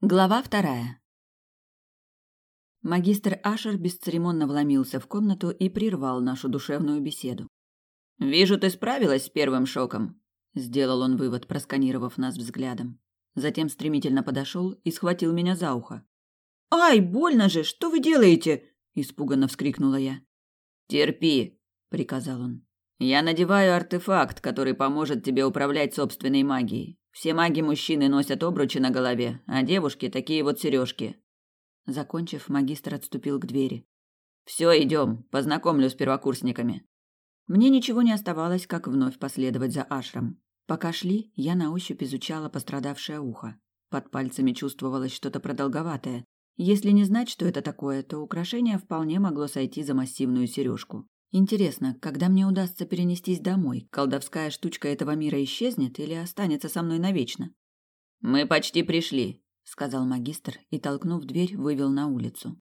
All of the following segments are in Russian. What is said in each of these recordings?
Глава вторая. Магистр Ашер бесцеремонно вломился в комнату и прервал нашу душевную беседу. «Вижу, ты справилась с первым шоком», — сделал он вывод, просканировав нас взглядом. Затем стремительно подошел и схватил меня за ухо. «Ай, больно же! Что вы делаете?» — испуганно вскрикнула я. «Терпи», — приказал он. «Я надеваю артефакт, который поможет тебе управлять собственной магией. Все маги-мужчины носят обручи на голове, а девушки такие вот сережки. Закончив, магистр отступил к двери. Все, идем, познакомлю с первокурсниками. Мне ничего не оставалось, как вновь последовать за Ашром. Пока шли, я на ощупь изучала пострадавшее ухо. Под пальцами чувствовалось что-то продолговатое. Если не знать, что это такое, то украшение вполне могло сойти за массивную сережку. Интересно, когда мне удастся перенестись домой, колдовская штучка этого мира исчезнет или останется со мной навечно? Мы почти пришли, сказал магистр и, толкнув дверь, вывел на улицу.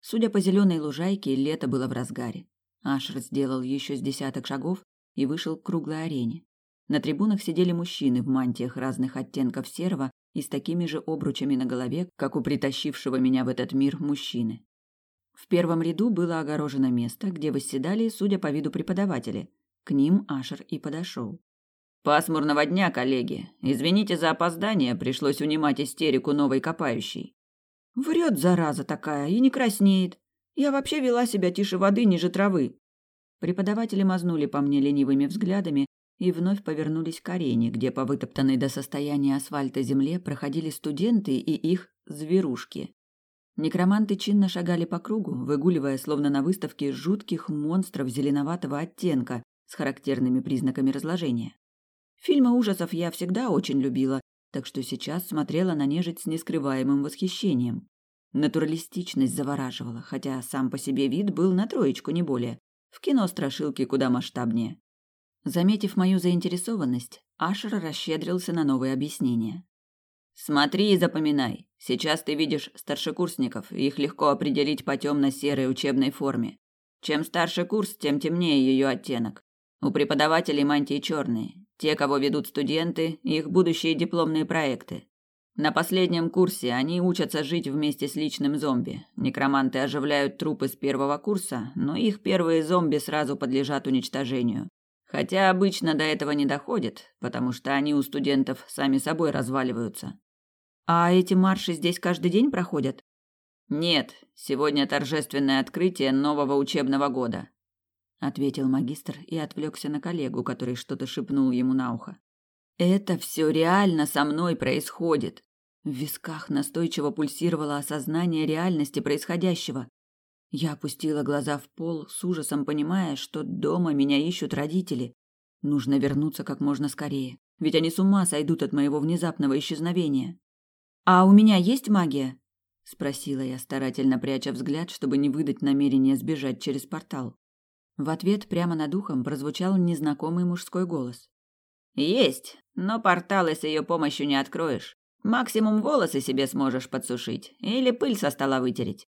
Судя по зеленой лужайке, лето было в разгаре. Ашер сделал еще с десяток шагов и вышел к круглой арене. На трибунах сидели мужчины в мантиях разных оттенков серого и с такими же обручами на голове, как у притащившего меня в этот мир мужчины. В первом ряду было огорожено место, где восседали, судя по виду, преподаватели. К ним Ашер и подошел. «Пасмурного дня, коллеги. Извините за опоздание, пришлось унимать истерику новой копающей». «Врет, зараза такая, и не краснеет. Я вообще вела себя тише воды, ниже травы». Преподаватели мазнули по мне ленивыми взглядами и вновь повернулись к арене, где по вытоптанной до состояния асфальта земле проходили студенты и их зверушки. Некроманты чинно шагали по кругу, выгуливая, словно на выставке, жутких монстров зеленоватого оттенка с характерными признаками разложения. Фильмы ужасов я всегда очень любила, так что сейчас смотрела на нежить с нескрываемым восхищением. Натуралистичность завораживала, хотя сам по себе вид был на троечку, не более. В кино страшилки куда масштабнее. Заметив мою заинтересованность, Ашер расщедрился на новые объяснения. Смотри и запоминай. Сейчас ты видишь старшекурсников, их легко определить по темно-серой учебной форме. Чем старше курс, тем темнее ее оттенок. У преподавателей мантии черные. Те, кого ведут студенты, их будущие дипломные проекты. На последнем курсе они учатся жить вместе с личным зомби. Некроманты оживляют трупы с первого курса, но их первые зомби сразу подлежат уничтожению. Хотя обычно до этого не доходит, потому что они у студентов сами собой разваливаются. А эти марши здесь каждый день проходят? Нет, сегодня торжественное открытие нового учебного года, ответил магистр и отвлекся на коллегу, который что-то шепнул ему на ухо. Это все реально со мной происходит. В висках настойчиво пульсировало осознание реальности происходящего. Я опустила глаза в пол, с ужасом понимая, что дома меня ищут родители. Нужно вернуться как можно скорее, ведь они с ума сойдут от моего внезапного исчезновения. А у меня есть магия? спросила я, старательно пряча взгляд, чтобы не выдать намерение сбежать через портал. В ответ прямо над ухом прозвучал незнакомый мужской голос. Есть, но порталы с ее помощью не откроешь. Максимум волосы себе сможешь подсушить или пыль со стола вытереть.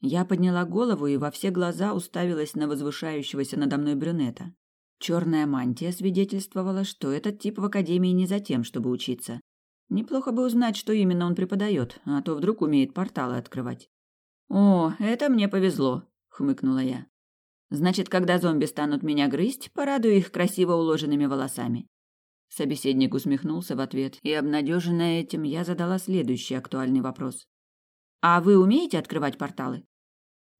Я подняла голову и во все глаза уставилась на возвышающегося надо мной брюнета. Черная мантия свидетельствовала, что этот тип в академии не за тем, чтобы учиться. Неплохо бы узнать, что именно он преподает, а то вдруг умеет порталы открывать. О, это мне повезло, хмыкнула я. Значит, когда зомби станут меня грызть, порадую их красиво уложенными волосами. Собеседник усмехнулся в ответ, и обнадеженная этим, я задала следующий актуальный вопрос. А вы умеете открывать порталы?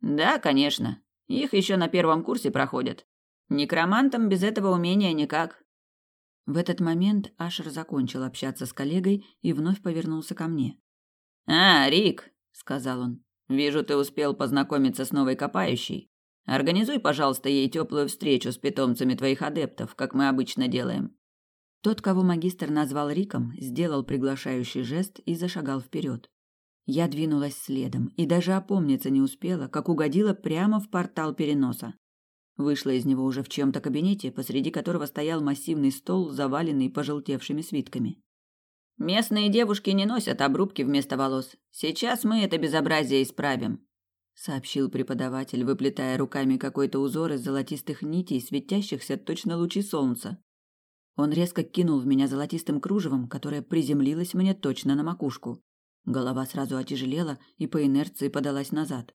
Да, конечно. Их еще на первом курсе проходят. Некромантам без этого умения никак. В этот момент Ашер закончил общаться с коллегой и вновь повернулся ко мне. «А, Рик», — сказал он, — «вижу, ты успел познакомиться с новой копающей. Организуй, пожалуйста, ей теплую встречу с питомцами твоих адептов, как мы обычно делаем». Тот, кого магистр назвал Риком, сделал приглашающий жест и зашагал вперед. Я двинулась следом и даже опомниться не успела, как угодила прямо в портал переноса. Вышла из него уже в чем-то кабинете, посреди которого стоял массивный стол, заваленный пожелтевшими свитками. Местные девушки не носят обрубки вместо волос. Сейчас мы это безобразие исправим, сообщил преподаватель, выплетая руками какой-то узор из золотистых нитей, светящихся точно лучи солнца. Он резко кинул в меня золотистым кружевом, которое приземлилось мне точно на макушку. Голова сразу отяжелела и по инерции подалась назад.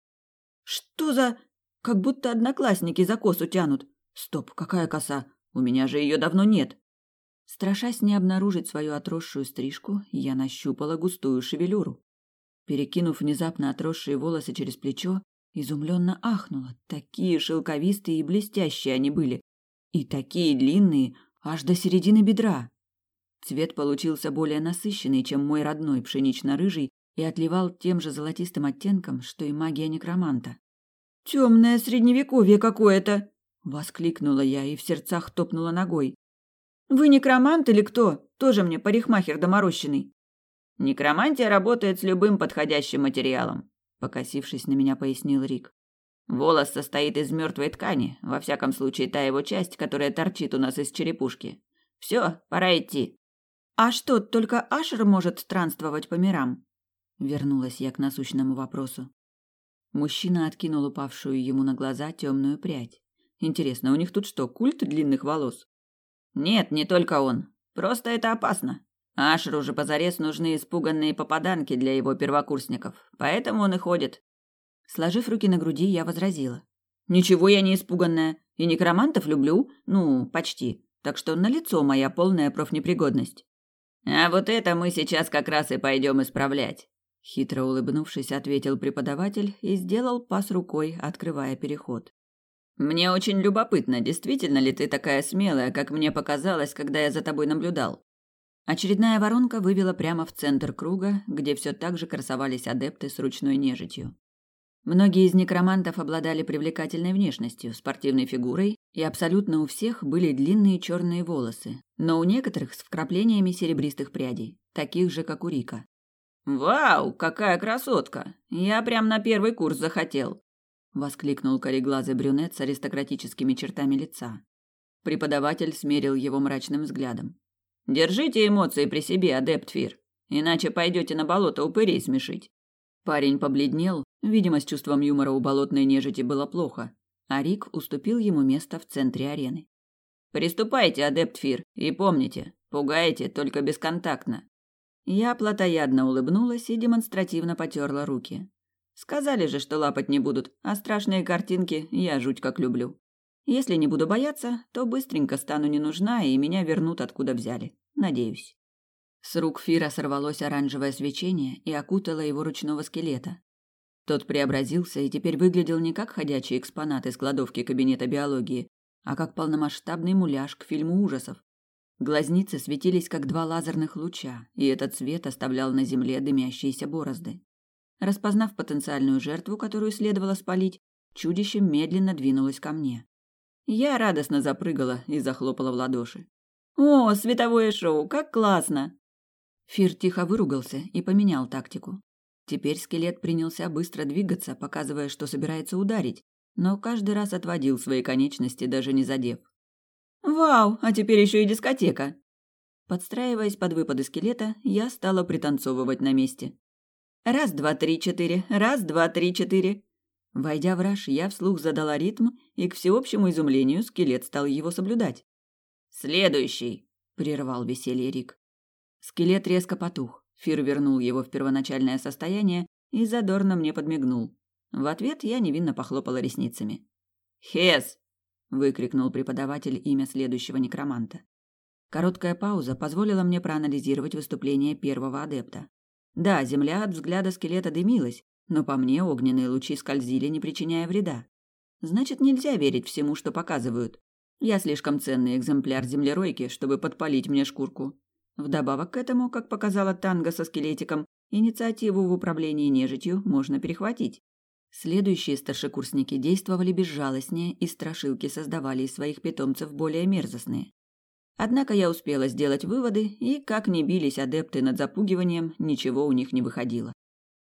Что за... Как будто одноклассники за косу тянут. Стоп, какая коса? У меня же ее давно нет. Страшась не обнаружить свою отросшую стрижку, я нащупала густую шевелюру. Перекинув внезапно отросшие волосы через плечо, изумленно ахнула. Такие шелковистые и блестящие они были. И такие длинные, аж до середины бедра. Цвет получился более насыщенный, чем мой родной пшенично-рыжий, и отливал тем же золотистым оттенком, что и магия некроманта. «Темное средневековье какое-то!» — воскликнула я и в сердцах топнула ногой. «Вы некромант или кто? Тоже мне парикмахер доморощенный». «Некромантия работает с любым подходящим материалом», — покосившись на меня, пояснил Рик. «Волос состоит из мертвой ткани, во всяком случае та его часть, которая торчит у нас из черепушки. Все, пора идти». «А что, только Ашер может странствовать по мирам?» Вернулась я к насущному вопросу. Мужчина откинул упавшую ему на глаза темную прядь. Интересно, у них тут что, культ длинных волос? Нет, не только он. Просто это опасно. Ашеру же позарез нужны испуганные попаданки для его первокурсников, поэтому он и ходит. Сложив руки на груди, я возразила. Ничего я не испуганная. И некромантов люблю, ну, почти. Так что налицо моя полная профнепригодность. А вот это мы сейчас как раз и пойдем исправлять. Хитро улыбнувшись, ответил преподаватель и сделал пас рукой, открывая переход. Мне очень любопытно, действительно ли ты такая смелая, как мне показалось, когда я за тобой наблюдал. Очередная воронка вывела прямо в центр круга, где все так же красовались адепты с ручной нежитью. Многие из некромантов обладали привлекательной внешностью, спортивной фигурой, и абсолютно у всех были длинные черные волосы, но у некоторых с вкраплениями серебристых прядей, таких же, как у Рика. «Вау, какая красотка! Я прям на первый курс захотел!» — воскликнул кореглазый брюнет с аристократическими чертами лица. Преподаватель смерил его мрачным взглядом. «Держите эмоции при себе, адепт Фир, иначе пойдете на болото упырей смешить». Парень побледнел, видимо, с чувством юмора у болотной нежити было плохо, а Рик уступил ему место в центре арены. «Приступайте, адепт Фир, и помните, пугаете только бесконтактно». Я плотоядно улыбнулась и демонстративно потерла руки. Сказали же, что лапать не будут, а страшные картинки я жуть как люблю. Если не буду бояться, то быстренько стану не нужна, и меня вернут откуда взяли. Надеюсь. С рук Фира сорвалось оранжевое свечение и окутало его ручного скелета. Тот преобразился и теперь выглядел не как ходячий экспонат из кладовки кабинета биологии, а как полномасштабный муляж к фильму ужасов. Глазницы светились как два лазерных луча, и этот свет оставлял на земле дымящиеся борозды. Распознав потенциальную жертву, которую следовало спалить, чудище медленно двинулось ко мне. Я радостно запрыгала и захлопала в ладоши. «О, световое шоу, как классно!» Фир тихо выругался и поменял тактику. Теперь скелет принялся быстро двигаться, показывая, что собирается ударить, но каждый раз отводил свои конечности, даже не задев. «Вау, а теперь еще и дискотека!» Подстраиваясь под выпады скелета, я стала пританцовывать на месте. Раз, два, три, четыре. Раз, два, три, четыре. Войдя в раж, я вслух задала ритм, и к всеобщему изумлению скелет стал его соблюдать. «Следующий!» — прервал веселье Рик. Скелет резко потух. Фир вернул его в первоначальное состояние и задорно мне подмигнул. В ответ я невинно похлопала ресницами. «Хес!» — выкрикнул преподаватель имя следующего некроманта. Короткая пауза позволила мне проанализировать выступление первого адепта. Да, земля от взгляда скелета дымилась, но по мне огненные лучи скользили, не причиняя вреда. Значит, нельзя верить всему, что показывают. Я слишком ценный экземпляр землеройки, чтобы подпалить мне шкурку. Вдобавок к этому, как показала танго со скелетиком, инициативу в управлении нежитью можно перехватить. Следующие старшекурсники действовали безжалостнее и страшилки создавали из своих питомцев более мерзостные. Однако я успела сделать выводы, и, как ни бились адепты над запугиванием, ничего у них не выходило.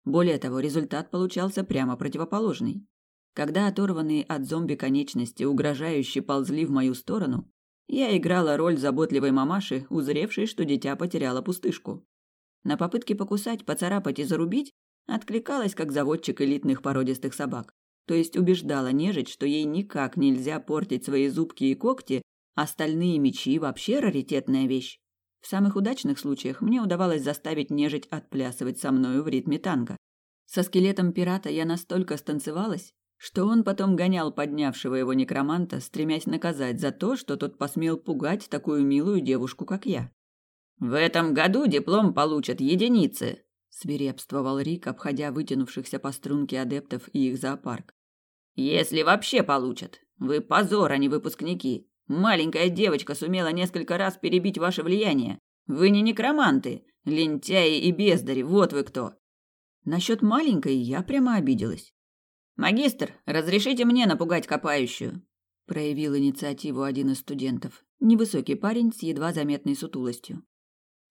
Более того, результат получался прямо противоположный. Когда оторванные от зомби конечности угрожающе ползли в мою сторону, я играла роль заботливой мамаши, узревшей, что дитя потеряло пустышку. На попытки покусать, поцарапать и зарубить откликалась как заводчик элитных породистых собак. То есть убеждала нежить, что ей никак нельзя портить свои зубки и когти Остальные мечи вообще раритетная вещь. В самых удачных случаях мне удавалось заставить нежить отплясывать со мною в ритме танго. Со скелетом пирата я настолько станцевалась, что он потом гонял поднявшего его некроманта, стремясь наказать за то, что тот посмел пугать такую милую девушку, как я. «В этом году диплом получат единицы», – свирепствовал Рик, обходя вытянувшихся по струнке адептов и их зоопарк. «Если вообще получат. Вы позор, а не выпускники. Маленькая девочка сумела несколько раз перебить ваше влияние. Вы не некроманты, лентяи и бездари, вот вы кто. Насчет маленькой я прямо обиделась. Магистр, разрешите мне напугать копающую? Проявил инициативу один из студентов, невысокий парень с едва заметной сутулостью.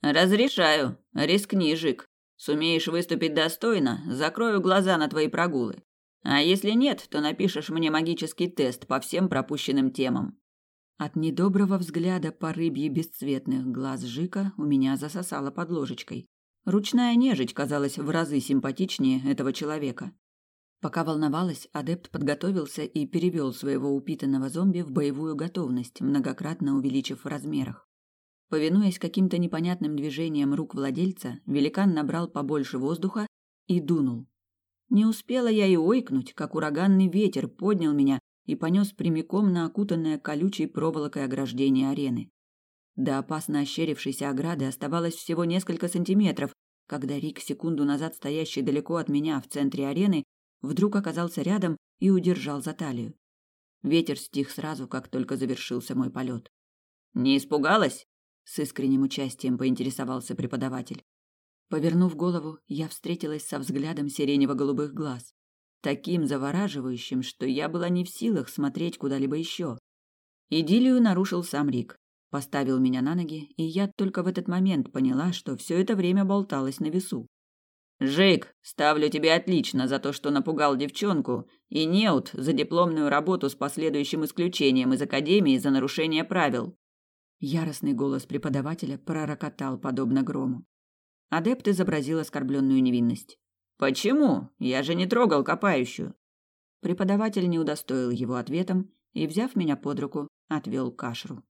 Разрешаю. Рискни, Жик. Сумеешь выступить достойно, закрою глаза на твои прогулы. А если нет, то напишешь мне магический тест по всем пропущенным темам. От недоброго взгляда по рыбье бесцветных глаз Жика у меня засосало под ложечкой. Ручная нежить казалась в разы симпатичнее этого человека. Пока волновалась, адепт подготовился и перевел своего упитанного зомби в боевую готовность, многократно увеличив в размерах. Повинуясь каким-то непонятным движениям рук владельца, великан набрал побольше воздуха и дунул. Не успела я и ойкнуть, как ураганный ветер поднял меня и понес прямиком на окутанное колючей проволокой ограждение арены. До опасно ощерившейся ограды оставалось всего несколько сантиметров, когда Рик, секунду назад стоящий далеко от меня в центре арены, вдруг оказался рядом и удержал за талию. Ветер стих сразу, как только завершился мой полет. «Не испугалась?» — с искренним участием поинтересовался преподаватель. Повернув голову, я встретилась со взглядом сиренево-голубых глаз таким завораживающим, что я была не в силах смотреть куда-либо еще. Идиллию нарушил сам Рик. Поставил меня на ноги, и я только в этот момент поняла, что все это время болталась на весу. «Жик, ставлю тебе отлично за то, что напугал девчонку, и Неут за дипломную работу с последующим исключением из Академии за нарушение правил». Яростный голос преподавателя пророкотал, подобно грому. Адепт изобразил оскорбленную невинность. Почему? Я же не трогал копающую. Преподаватель не удостоил его ответом и, взяв меня под руку, отвел к кашру.